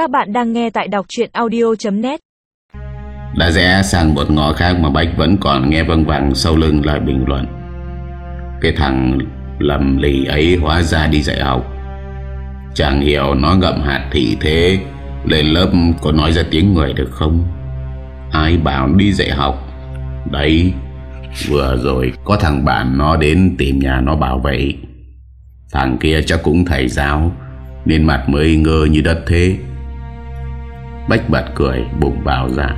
Các bạn đang nghe tại đọc chuyện audio.net Đã rẽ sang một ngõ khác mà Bách vẫn còn nghe văng vẳng sau lưng lời bình luận. Cái thằng lầm lì ấy hóa ra đi dạy học. Chẳng hiểu nó ngậm hạt thị thế, Lên lớp có nói ra tiếng người được không? Ai bảo đi dạy học? Đấy, Vừa rồi có thằng bạn nó đến tìm nhà nó bảo vậy. Thằng kia chắc cũng thầy giáo, Nên mặt mới ngơ như đất thế. Bách bật cười, bụng bảo ra.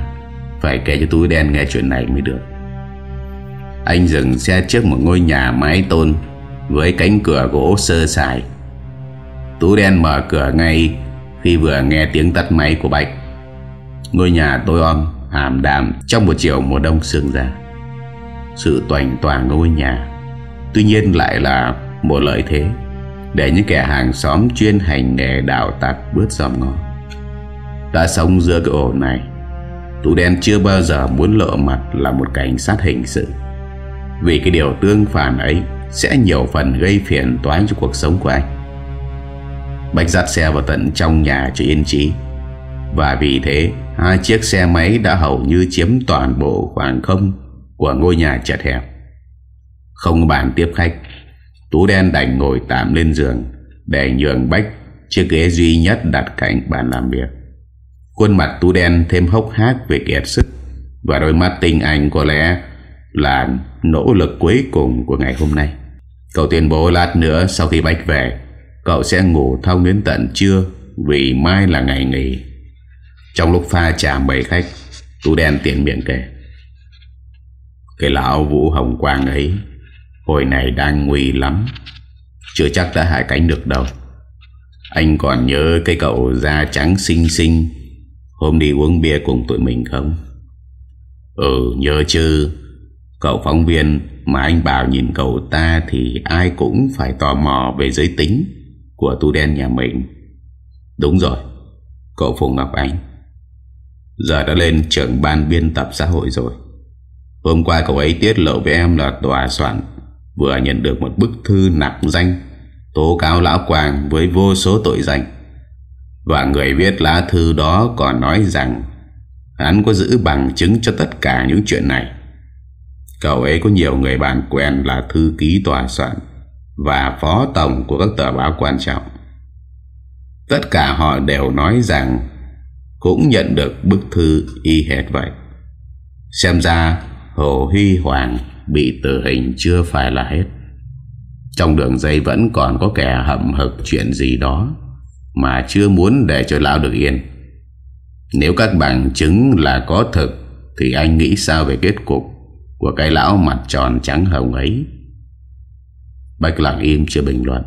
Phải kể cho túi đen nghe chuyện này mới được. Anh dừng xe trước một ngôi nhà mái tôn Với cánh cửa gỗ sơ sài. Tú đen mở cửa ngay Khi vừa nghe tiếng tắt máy của Bách Ngôi nhà tối om, Hàm đàm trong một chiều mùa đông sương ra. Sự toành toàn ngôi nhà, Tuy nhiên lại là một lợi thế Để những kẻ hàng xóm chuyên hành nghề đào tạc bớt dòm ngó. Đã sống giữa cái ổ này. Tú đen chưa bao giờ muốn lộ mặt là một cảnh sát hình sự. Vì cái điều tương phản ấy Sẽ nhiều phần gây phiền toái cho cuộc sống của anh. Bách dắt xe vào tận trong nhà cho yên trí Và vì thế, Hai chiếc xe máy đã hầu như chiếm toàn bộ khoảng không Của ngôi nhà chật hẹp. Không bàn tiếp khách Tú đen đành ngồi tạm lên giường Để nhường Bách Chiếc ghế duy nhất đặt cạnh bàn làm việc. Khuôn mặt tú đen thêm hốc hác về kiệt sức. Và đôi mắt tinh anh có lẽ Là nỗ lực cuối cùng của ngày hôm nay. Cậu tuyên bố lát nữa sau khi Bách về, Cậu sẽ ngủ thông đến tận trưa Vì mai là ngày nghỉ. Trong lúc pha trà mấy khách Tú đen tiện miệng kể. Cái lão Vũ Hồng Quang ấy, Hồi này đang nguy lắm, Chưa chắc đã hại cánh được đâu. Anh còn nhớ cái cậu da trắng xinh xinh Hôm đi uống bia cùng tụi mình không? Ừ nhớ chứ. Cậu phóng viên Mà anh bảo nhìn cậu ta Thì ai cũng phải tò mò về giới tính Của tu đen nhà mình. Đúng rồi, Cậu Phùng Ngọc Anh Giờ đã lên trưởng ban biên tập xã hội rồi. Hôm qua cậu ấy tiết lộ với em là tòa soạn Vừa nhận được một bức thư nặng danh, Tố cáo Lão Quàng với vô số tội danh. Và người viết lá thư đó còn nói rằng, Hắn có giữ bằng chứng cho tất cả những chuyện này. Cậu ấy có nhiều người bạn quen là thư ký tòa soạn Và phó tổng của các tờ báo quan trọng. Tất cả họ đều nói rằng, Cũng nhận được bức thư y hệt vậy. Xem ra, Hồ Huy Hoàng bị tử hình chưa phải là hết. Trong đường dây vẫn còn có kẻ hậm hực chuyện gì đó. Mà chưa muốn để cho lão được yên. Nếu các bằng chứng là có thực, Thì anh nghĩ sao về kết cục Của cái lão mặt tròn trắng hồng ấy? Bạch lặng im chưa bình luận.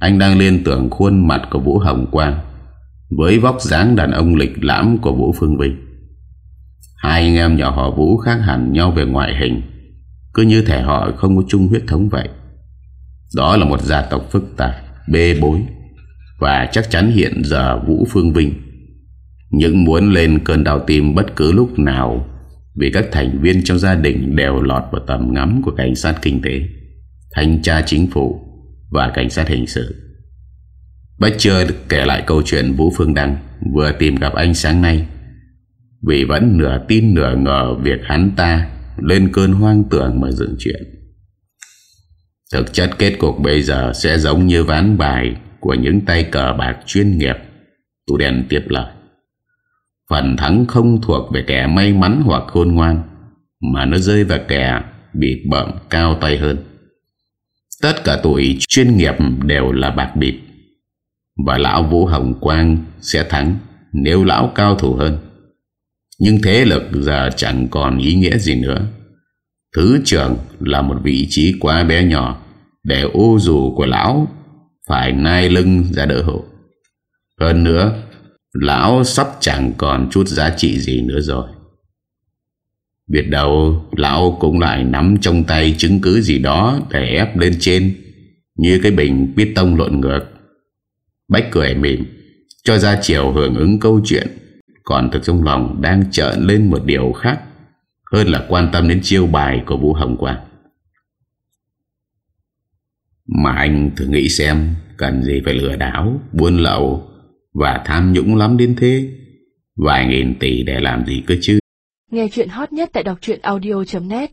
Anh đang liên tưởng khuôn mặt của Vũ Hồng Quang Với vóc dáng đàn ông lịch lãm của Vũ Phương Vinh. Hai anh em nhỏ họ Vũ khác hẳn nhau về ngoại hình, Cứ như thể họ không có chung huyết thống vậy. Đó là một gia tộc phức tạp, Bê bối. Và chắc chắn hiện giờ Vũ Phương Vinh. Những muốn lên cơn đau tim bất cứ lúc nào, Vì các thành viên trong gia đình Đều lọt vào tầm ngắm của cảnh sát kinh tế, Thanh tra chính phủ Và cảnh sát hình sự. Bách chưa kể lại câu chuyện Vũ Phương Đăng Vừa tìm gặp anh sáng nay. Vì vẫn nửa tin nửa ngờ Việc hắn ta lên cơn hoang tưởng mà dựng chuyện. Thực chất kết cục bây giờ sẽ giống như ván bài của những tay cờ bạc chuyên nghiệp. Tụ đèn tiếp lời. Phần thắng không thuộc về kẻ may mắn hoặc khôn ngoan, mà nó rơi vào kẻ bị bậm cao tay hơn. Tất cả tuổi chuyên nghiệp đều là bạc bịp. Và lão Vũ Hồng Quang sẽ thắng nếu lão cao thủ hơn. Nhưng thế lực giờ chẳng còn ý nghĩa gì nữa Thứ trưởng là một vị trí quá bé nhỏ Để ô dù của lão phải nai lưng ra đỡ hộ Hơn nữa, Lão sắp chẳng còn chút giá trị gì nữa rồi. Biết đâu, Lão cũng lại nắm trong tay chứng cứ gì đó Để ép lên trên, Như cái bình bít tông lộn ngược. Bách cười mỉm, Cho ra chiều hưởng ứng câu chuyện, còn thực trong lòng đang trợn lên một điều khác, Hơn là quan tâm đến chiêu bài của Vũ Hồng Quang. Mà anh thử nghĩ xem, Cần gì phải lừa đảo, Buôn lậu Và tham nhũng lắm đến thế. Vài nghìn tỷ để làm gì cơ chứ? Nghe chuyện hot nhất tại đọc audio.net